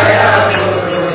Deus.